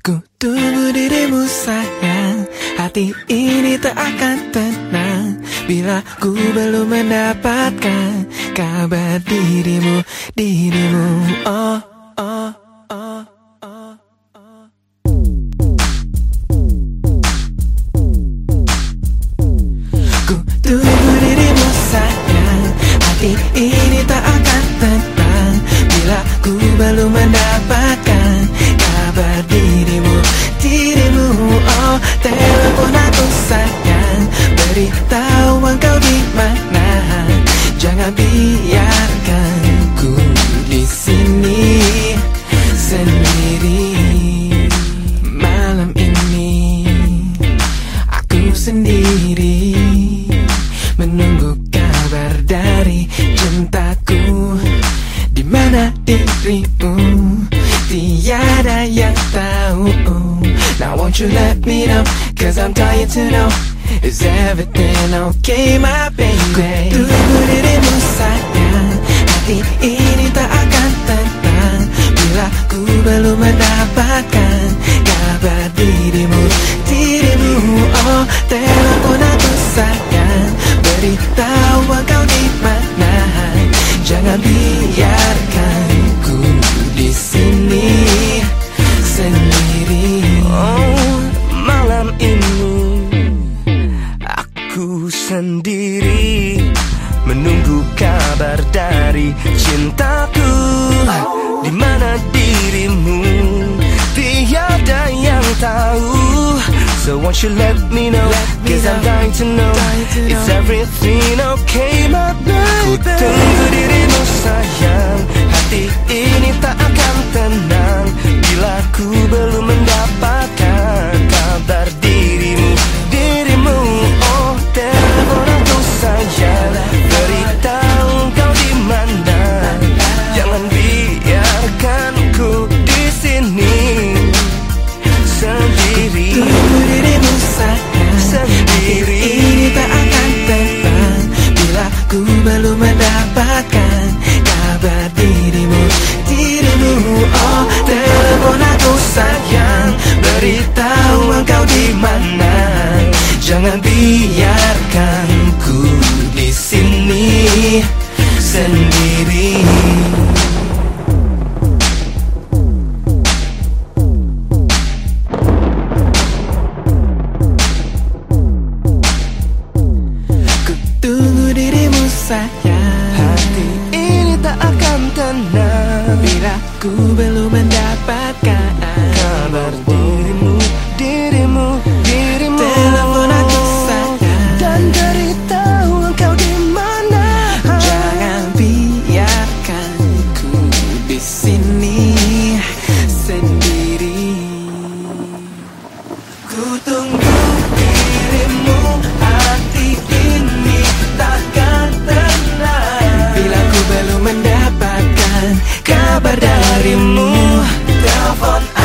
Ku tunggu dirimu sayang. Hati ini tak akan tenang. Bila ku belum mendapatkan Kabar dirimu, dirimu. Oh, oh, oh, oh, oh. Ku tunggu dirimu sayang. Hati ini mana dirimu tiada yang tahu Now won't you let me know? Cause I'm dying to know. Is everything okay my baby? Ku tunggu dirimu sayang Hati ini tak akan menunggu kabar dari cintaku. Di mana dirimu tiada yang tahu. So won't you let me know? me Cause I'm dying to know. Dying to Is know. everything okay, my baby? Ku tunggu dirimu tenang Bila ku belum kabar darimu? Telepon